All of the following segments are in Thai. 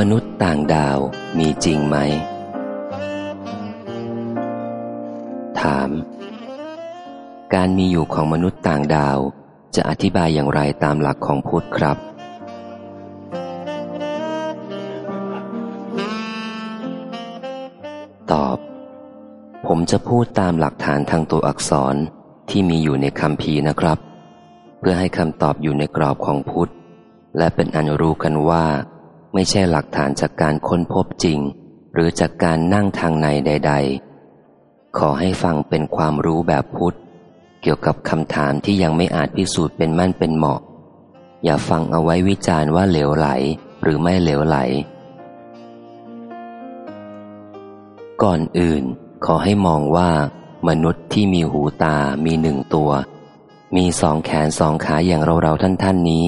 มนุษย์ต่างดาวมีจริงไหม ถาม การมีอยู่ของมนุษย์ต่างดาวจะอธิบายอย่างไรตามหลักของพุทธครับ ตอบ ผมจะพูดตามหลักฐานทางตัวอักษรที่มีอยู่ในคำพีนะครับ เพื่อให้คำตอบอยู่ในกรอบของพุทธ และเป็นอันรู้กันว่า ไม่ใช่หลักฐานจากการค้นพบจริง หรือจากการนั่งทางในใด ๆ ขอให้ฟังเป็นความรู้แบบพุทธ เกี่ยวกับคำถามที่ยังไม่อาจพิสูจน์เป็นมั่นเป็นเหมาะ อย่าฟังเอาไว้วิจารณ์ว่าเหลวไหลหรือไม่เหลวไหล ก่อนอื่น ขอให้มองว่ามนุษย์ที่มีหูตามีหนึ่งตัว มีสองแขนสองขาอย่างเราๆท่านๆนี้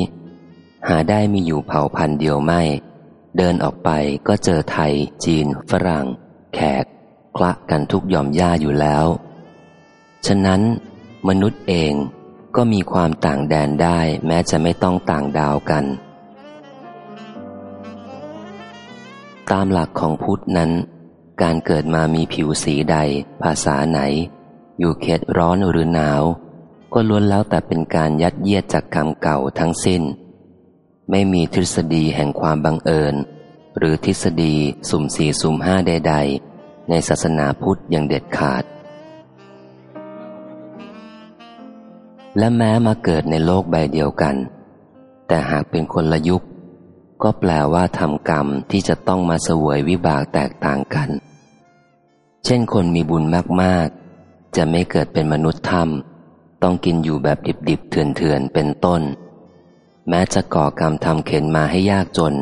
หาได้มีอยู่เผ่าพันธุ์เดียวไม่ เดินออกไปก็เจอไทย จีน ฝรั่ง แขก คละกันทุกหย่อมย่าอยู่แล้ว ฉะนั้น มนุษย์เองก็มีความต่างแดนได้แม้จะไม่ต้องต่างดาวกัน ตามหลักของพุทธนั้น การเกิดมามีผิวสีใด ภาษาไหน อยู่เขตร้อนหรือหนาว ก็ล้วนแล้วแต่เป็นการยัดเยียดจากกรรมเก่าทั้งสิ้น ไม่มีทฤษฎีแห่งความบังเอิญ หรือทฤษฎีสุ่มสี่สุ่มห้าใด ๆ ในศาสนาพุทธอย่างเด็ดขาด และแม้มาเกิดในโลกใบเดียวกัน แต่หากเป็นคนละยุค ก็แปลว่าทำกรรมที่จะต้องมาเสวยวิบากแตกต่างกัน เช่นคนมีบุญมากๆ จะไม่เกิดเป็นมนุษย์ถ้ำต้องกินอยู่แบบดิบๆเถื่อนๆเป็นต้น แม้จะก่อกรรมทำเข็นมาให้ยากจน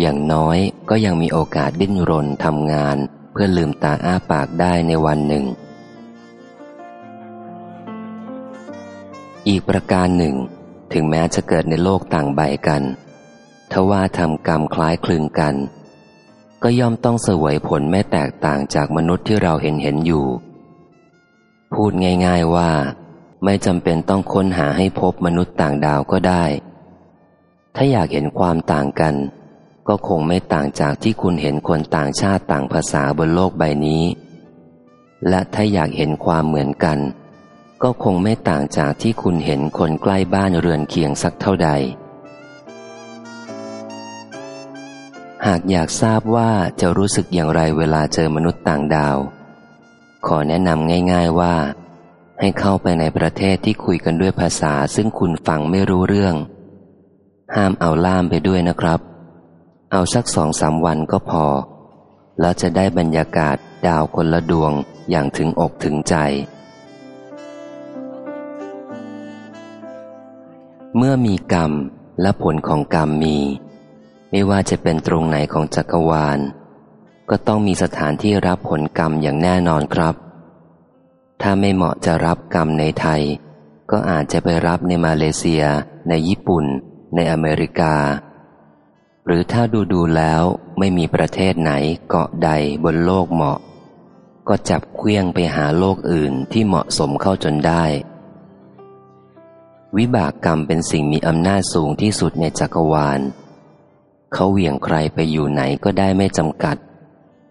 อย่างน้อยก็ยังมีโอกาสดิ้นรนทำงาน เพื่อลืมตาอ้าปากได้ในวันหนึ่ง อีกประการหนึ่ง ถึงแม้จะเกิดในโลกต่างใบกันทว่าทำกรรมคล้ายคลึงกัน ก็ย่อมต้องเสวยผลไม่แตกต่างจากมนุษย์ที่เราเห็นเห็นอยู่ พูดง่าย ๆว่า ไม่จำเป็นต้องค้นหาให้พบมนุษย์ต่างดาวก็ได้ ถ้าอยากเห็นความต่างกัน ก็คงไม่ต่างจากที่คุณเห็นคนต่างชาติต่างภาษาบนโลกใบนี้ และถ้าอยากเห็นความเหมือนกัน ก็คงไม่ต่างจากที่คุณเห็นคนใกล้บ้านเรือนเคียงสักเท่าใด หากอยากทราบว่าจะรู้สึกอย่างไรเวลาเจอมนุษย์ต่างดาว ขอแนะนำง่าย ๆว่า ให้เข้าไปในประเทศที่คุยกันด้วยภาษาซึ่งคุณฟังไม่รู้เรื่อง ห้ามเอาล่ามไปด้วยนะครับ เอาสักสองสามวันก็พอ แล้วจะได้บรรยากาศดาวคนละดวงอย่างถึงอกถึงใจ เมื่อมีกรรมและผลของกรรมมี ไม่ว่าจะเป็นตรงไหนของจักรวาล ก็ต้องมีสถานที่รับผลกรรมอย่างแน่นอนครับ ถ้าไม่เหมาะจะรับกรรมในไทย ก็อาจจะไปรับในมาเลเซีย ในญี่ปุ่น ในอเมริกา หรือถ้าดูดูแล้วไม่มีประเทศไหนเกาะใดบนโลกเหมาะ ก็จับเคลี้ยงไปหาโลกอื่นที่เหมาะสมเข้าจนได้ วิบากกรรมเป็นสิ่งมีอำนาจสูงที่สุดในจักรวาล เขาเหวี่ยงใครไปอยู่ไหนก็ได้ไม่จำกัด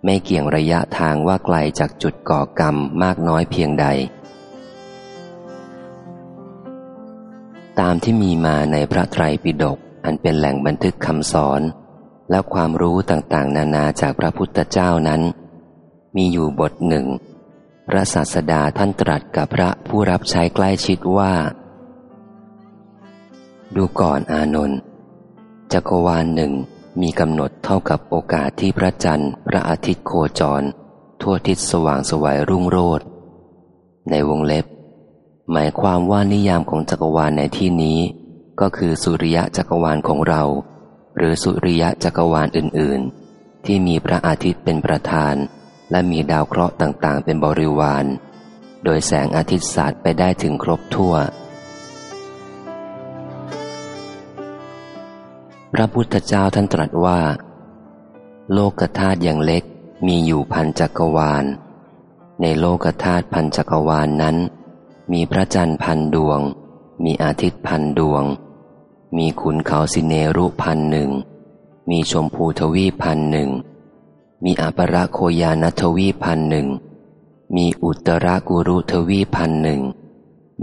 ไม่เกี่ยงระยะทางว่าไกลจากจุดก่อกรรมมากน้อยเพียงใด ตามที่มีมาในพระไตรปิฎกอันเป็นแหล่งบันทึกคำสอน และความรู้ต่างๆ นานาจากพระพุทธเจ้านั้น มีอยู่บทหนึ่ง พระศาสดาท่านตรัสกับพระผู้รับใช้ใกล้ชิดว่า ดูก่อนอานนท์จักรวาลหนึ่งมีกำหนดเท่ากับโอกาสที่พระจันทร์ พระอาทิตย์โคจร ทั่วทิศสว่างสวัยรุ่งโรจน์ในวงเล็บ หมายความว่านิยามของจักรวาลในที่นี้ ก็คือสุริยะจักรวาลของเรา หรือสุริยะจักรวาลอื่น ๆ ที่มีพระอาทิตย์เป็นประธาน และมีดาวเคราะห์ต่าง ๆ เป็นบริวาร โดยแสงอาทิตย์สาดไปได้ถึงครบทั่ว พระพุทธเจ้าท่านตรัสว่า โลกธาตุอย่างเล็กมีอยู่พันจักรวาล ในโลกธาตุพันจักรวาลนนั้น มีพระจันทร์พันดวง มีอาทิตย์พันดวง มีขุนเขาสิเนรุพันหนึ่ง มีชมพูทวีพันหนึ่ง มีอัปรโคยานทวีพันหนึ่ง มีอุตรากุรุทวีพันหนึ่ง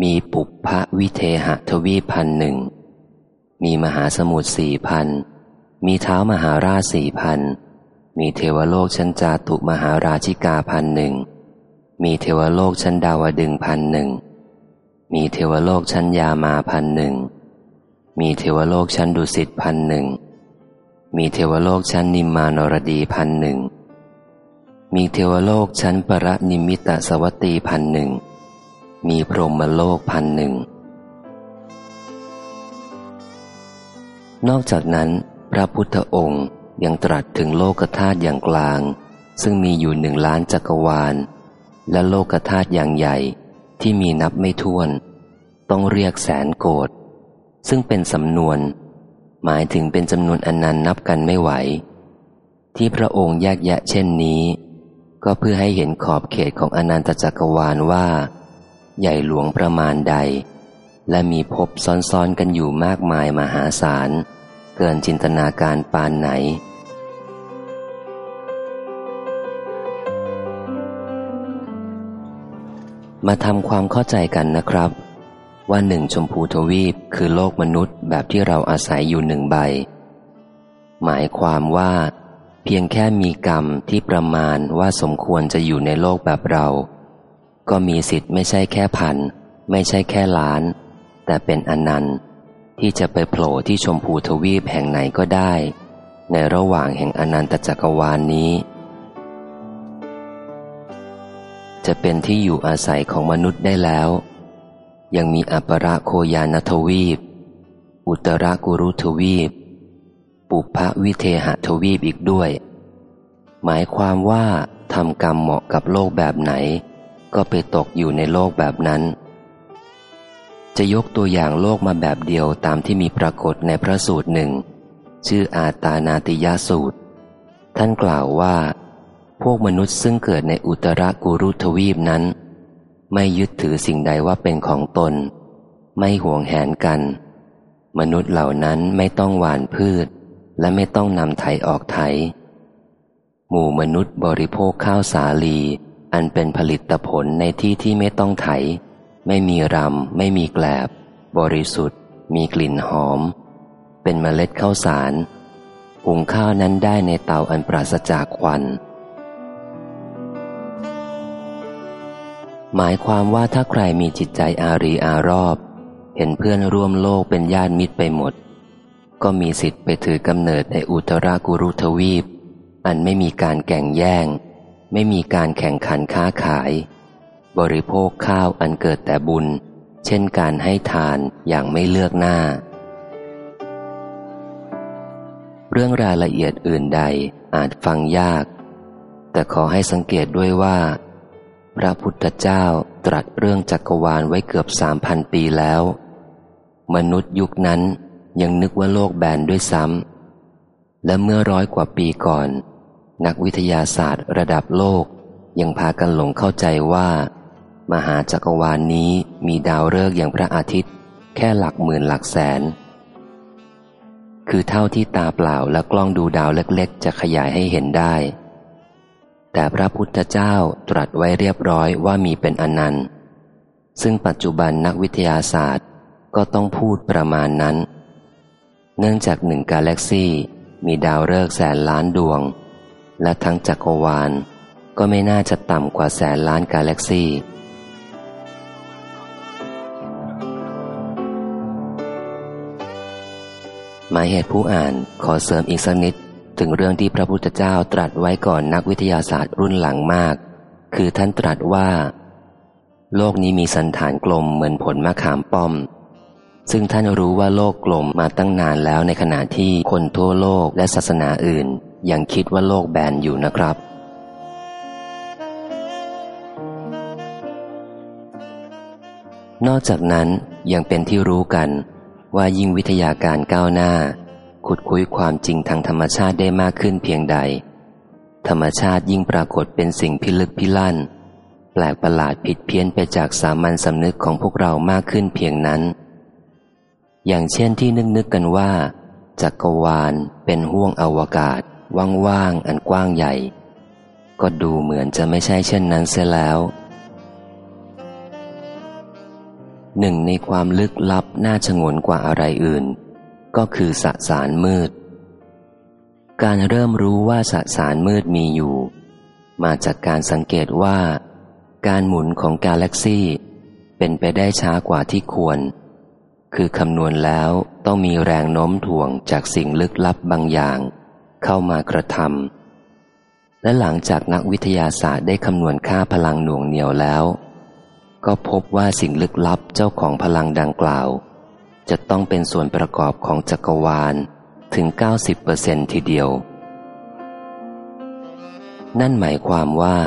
มีปุพพวิเทหทวีพันหนึ่ง มีมหาสมุทรสี่พัน มีเท้ามหาราชสี่พัน มีเทวโลกชั้นจาตุมหาราชิกาพันหนึ่งมีเทวโลกชั้นดาวดึงพันหนึ่ง มีเทวโลกชั้นยามาพันหนึ่ง มีเทวโลกชั้นดุสิตพันหนึ่ง มีเทวโลกชั้นนิมมานรดีพันหนึ่ง มีเทวโลกชั้นปรนิมิตสวัตีพันหนึ่ง มีพรหมโลกพันหนึ่ง นอกจากนั้น พระพุทธองค์ยังตรัสถึงโลกธาตุอย่างกลาง ซึ่งมีอยู่หนึ่งล้านจักรวาล และโลกธาตุอย่างใหญ่ ที่มีนับไม่ถ้วน ต้องเรียกแสนโกดซึ่งเป็นสำนวน หมายถึงเป็นจำนวนอนนันต์นับกันไม่ไหว ที่พระองค์แยกแยะเช่นนี้ ก็เพื่อให้เห็นขอบเขตของอนันตจักรวาลว่า ใหญ่หลวงประมาณใด และมีภพซ้อนๆกันอยู่มากมายมหาศาล เกินจินตนาการปานไหน มาทำความเข้าใจกันนะครับ ว่าหนึ่งชมพูทวีปคือโลกมนุษย์แบบที่เราอาศัยอยู่หนึ่งใบ หมายความว่า เพียงแค่มีกรรมที่ประมาณว่าสมควรจะอยู่ในโลกแบบเรา ก็มีสิทธิ์ไม่ใช่แค่พัน ไม่ใช่แค่ล้าน แต่เป็นอนันต์ที่จะไปโผล่ที่ชมพูทวีปแห่งไหนก็ได้ ในระหว่างแห่งอนันตจักรวาลนนี้ จะเป็นที่อยู่อาศัยของมนุษย์ได้แล้ว ยังมีอัปราโคยานทวีป อุตรากุรุทวีป ปุพะวิเทหทวีปอีกด้วย หมายความว่าทำกรรมเหมาะกับโลกแบบไหน ก็ไปตกอยู่ในโลกแบบนั้น จะยกตัวอย่างโลกมาแบบเดียวตามที่มีปรากฏในพระสูตรหนึ่ง ชื่ออาตานาติยาสูตร ท่านกล่าวว่า พวกมนุษย์ซึ่งเกิดในอุตรากุรุทวีปนั้น ไม่ยึดถือสิ่งใดว่าเป็นของตน ไม่ห่วงแหนกัน มนุษย์เหล่านั้นไม่ต้องหวานพืช และไม่ต้องนำไถออกไถ หมู่มนุษย์บริโภคข้าวสาลี อันเป็นผลิตผลในที่ที่ไม่ต้องไถ ไม่มีรำไม่มีแกลบบริสุทธิ์ มีกลิ่นหอม เป็นเมล็ดข้าวสาร หุงข้าวนั้นได้ในเตาอันปราศจากควัน หมายความว่าถ้าใครมีจิตใจอารีอารอบ เห็นเพื่อนร่วมโลกเป็นญาติมิตรไปหมด ก็มีสิทธิ์ไปถือกำเนิดในอุตรากุรุทวีป อันไม่มีการแก่งแย่ง ไม่มีการแข่งขันค้าขาย บริโภคข้าวอันเกิดแต่บุญ เช่นการให้ทานอย่างไม่เลือกหน้า เรื่องรายละเอียดอื่นใดอาจฟังยาก แต่ขอให้สังเกตด้วยว่า พระพุทธเจ้าตรัสเรื่องจักรวาลไว้เกือบสามพันปีแล้ว มนุษย์ยุคนั้นยังนึกว่าโลกแบนด้วยซ้ำ และเมื่อร้อยกว่าปีก่อน นักวิทยาศาสตร์ระดับโลกยังพากันหลงเข้าใจว่า มหาจักรวาลนนี้มีดาวฤกษ์อย่างพระอาทิตย์ แค่หลักหมื่นหลักแสน คือเท่าที่ตาเปล่าและกล้องดูดาวเล็กๆ จะขยายให้เห็นได้ แต่พระพุทธเจ้าตรัสไว้เรียบร้อยว่ามีเป็นอนันต์ ซึ่งปัจจุบันนักวิทยาศาสตร์ก็ต้องพูดประมาณนั้น เนื่องจากหนึ่งกาแล็กซี่ มีดาวฤกษ์แสนล้านดวง และทั้งจักรวาล ก็ไม่น่าจะต่ำกว่าแสนล้านกาแล็กซี่หมายเหตุผู้อ่านขอเสริมอีกสักนิด ถึงเรื่องที่พระพุทธเจ้าตรัสไว้ก่อนนักวิทยาศาสตร์รุ่นหลังมาก คือท่านตรัสว่า โลกนี้มีสันฐานกลมเหมือนผลมะขามป้อม ซึ่งท่านรู้ว่าโลกกลมมาตั้งนานแล้วในขณะที่คนทั่วโลกและศาสนาอื่น ยังคิดว่าโลกแบนอยู่นะครับนอกจากนั้นยังเป็นที่รู้กันว่ายิ่งวิทยาการก้าวหน้า ขุดคุยความจริงทางธรรมชาติได้มากขึ้นเพียงใด ธรรมชาติยิ่งปรากฏเป็นสิ่งพิลึกพิลั่น แปลกประหลาดผิดเพี้ยนไปจากสามัญสำนึกของพวกเรามากขึ้นเพียงนั้น อย่างเช่นที่นึกนึกกันว่า จักรวาลเป็นห้วงอวกาศ ว่างๆอันกว้างใหญ่ ก็ดูเหมือนจะไม่ใช่เช่นนั้นเสียแล้วหนึ่งในความลึกลับน่าชงนกว่าอะไรอื่น ก็คือสสารมืด การเริ่มรู้ว่าสสารมืดมีอยู่ มาจากการสังเกตว่า การหมุนของกาแล็กซี่เป็นไปได้ช้ากว่าที่ควร คือคำนวณแล้วต้องมีแรงโน้มถ่วงจากสิ่งลึกลับบางอย่าง เข้ามากระทำและหลังจากนักวิทยาศาสตร์ได้คำนวณค่าพลังหน่วงเหนียวแล้ว ก็พบว่าสิ่งลึกลับเจ้าของพลังดังกล่าว จะต้องเป็นส่วนประกอบของจักรวาลถึง 90%ทีเดียว นั่นหมายความว่า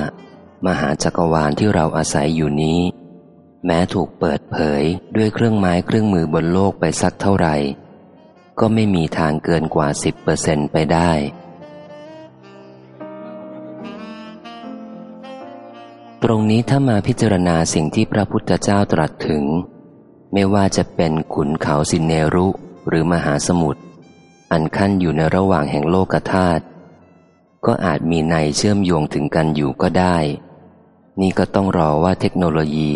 มหาจักรวาลที่เราอาศัยอยู่นี้ แม้ถูกเปิดเผยด้วยเครื่องไม้เครื่องมือบนโลกไปสักเท่าไหร่ ก็ไม่มีทางเกินกว่าสิบเปอร์เซนไปได้ตรงนี้ถ้ามาพิจารณาสิ่งที่พระพุทธเจ้าตรัสถึง ไม่ว่าจะเป็นขุนเขาสินเนรุหรือมหาสมุทรอันขั้นอยู่ในระหว่างแห่งโลกธาตุก็อาจมีในเชื่อมโยงถึงกันอยู่ก็ได้ นี่ก็ต้องรอว่าเทคโนโลยี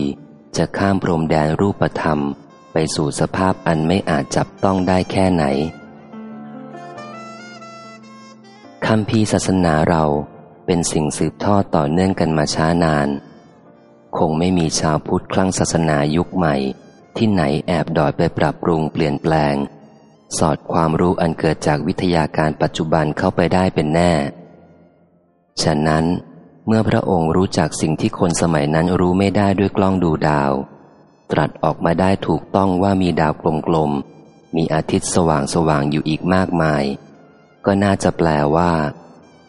จะข้ามพรมแดนรูปธรรม ไปสู่สภาพอันไม่อาจจับต้องได้แค่ไหนคำพีศาสนาเราเป็นสิ่งสืบทอดต่อเนื่องกันมาช้านาน คงไม่มีชาวพุทธคลั่งศาสนายุคใหม่ ที่ไหนแอบดอยไปปรับปรุงเปลี่ยนแปลง สอดความรู้อันเกิดจากวิทยาการปัจจุบันเข้าไปได้เป็นแน่ ฉะนั้น เมื่อพระองค์รู้จักสิ่งที่คนสมัยนั้นรู้ไม่ได้ด้วยกล้องดูดาว ตรัสออกมาได้ถูกต้องว่ามีดาวกลมๆ มีอาทิตย์สว่างสว่างอยู่อีกมากมาย ก็น่าจะแปลว่า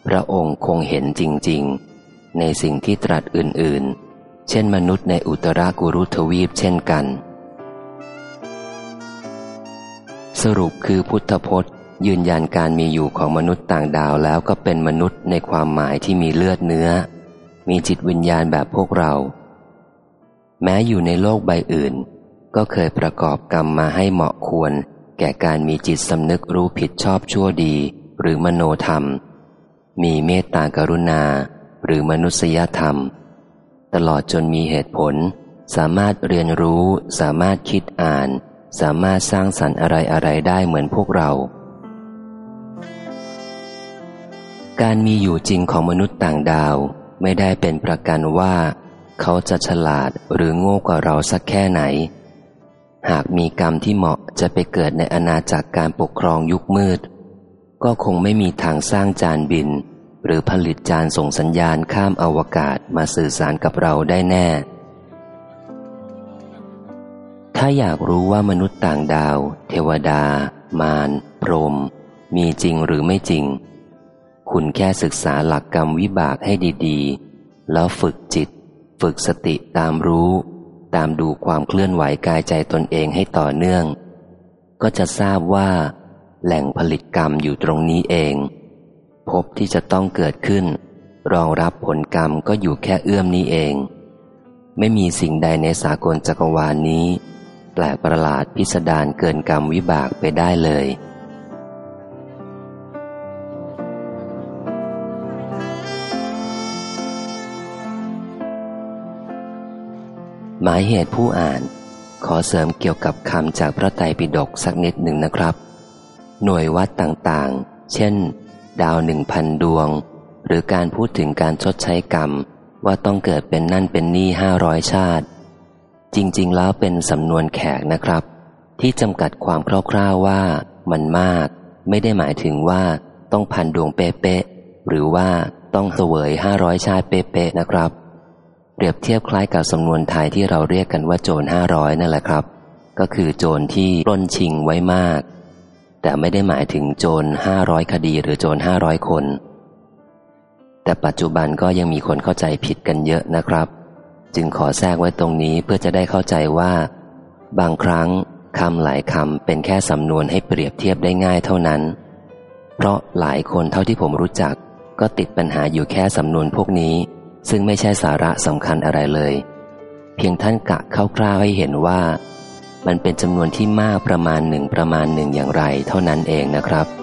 พระองค์คงเห็นจริงๆ ในสิ่งที่ตรัสอื่นๆ เช่นมนุษย์ในอุตรากุรุทวีปเช่นกัน สรุปคือพุทธพจน์ ยืนยันการมีอยู่ของมนุษย์ต่างดาวแล้วก็เป็นมนุษย์ในความหมายที่มีเลือดเนื้อ มีจิตวิญญาณแบบพวกเรา แม้อยู่ในโลกใบอื่น ก็เคยประกอบกรรมมาให้เหมาะควร แก่การมีจิตสำนึกรู้ผิดชอบชั่วดี หรือมโนธรรม มีเมตตากรุณา หรือมนุษยธรรม ตลอดจนมีเหตุผล สามารถเรียนรู้ สามารถคิดอ่าน สามารถสร้างสรรค์อะไรอะไรได้เหมือนพวกเรา การมีอยู่จริงของมนุษย์ต่างดาวไม่ได้เป็นประกันว่า เขาจะฉลาดหรือโง่กว่าเราสักแค่ไหน หากมีกรรมที่เหมาะจะไปเกิดในอาณาจักรการปกครองยุคมืด ก็คงไม่มีทางสร้างจานบิน หรือผลิตจานส่งสัญญาณข้ามอาวกาศมาสื่อสารกับเราได้แน่ ถ้าอยากรู้ว่ามนุษย์ต่างดาว เทวดา มารพรม มีจริงหรือไม่จริง คุณแค่ศึกษาหลักกรรมวิบากให้ดีๆ แล้วฝึกจิต ฝึกสติตามรู้ ตามดูความเคลื่อนไหวกายใจตนเองให้ต่อเนื่อง ก็จะทราบว่า แหล่งผลิตกรรมอยู่ตรงนี้เอง พบที่จะต้องเกิดขึ้น รองรับผลกรรมก็อยู่แค่เอื้อมนี้เอง ไม่มีสิ่งใดในสากลจักรวาลนนี้ แปลกประหลาดพิสดารเกินกรรมวิบากไปได้เลย หมายเหตุผู้อ่าน ขอเสริมเกี่ยวกับคำจากพระไตรปิฎกสักนิดหนึ่งนะครับ หน่วยวัดต่างๆ เช่น ดาวหนึ่งพันดวง หรือการพูดถึงการชดใช้กรรมว่าต้องเกิดเป็นนั่นเป็นนี่ห้าร้อยชาติ จริง ๆ แล้วเป็นสำนวนแขกนะครับ ที่จำกัดความคร่าวๆว่ามันมาก ไม่ได้หมายถึงว่าต้องพันดวงเป๊ะๆหรือว่าต้องเสวยห้าร้อยชาติเป๊ะๆนะครับ เปรียบเทียบคล้ายกับสำนวนไทยที่เราเรียกกันว่าโจรห้าร้อยนั่นแหละครับ ก็คือโจรที่ปล้นชิงไว้มาก แต่ไม่ได้หมายถึงโจรห้าร้อยคดีหรือโจรห้าร้อยคน แต่ปัจจุบันก็ยังมีคนเข้าใจผิดกันเยอะนะครับ จึงขอแทรกไว้ตรงนี้เพื่อจะได้เข้าใจว่า บางครั้งคำหลายคำเป็นแค่สำนวนให้เปรียบเทียบได้ง่ายเท่านั้น เพราะหลายคนเท่าที่ผมรู้จัก ก็ติดปัญหาอยู่แค่สำนวนพวกนี้ ซึ่งไม่ใช่สาระสำคัญอะไรเลย เพียงท่านกะคร่าวๆให้เห็นว่า มันเป็นจำนวนที่มากประมาณหนึ่งประมาณหนึ่งอย่างไรเท่านั้นเองนะครับ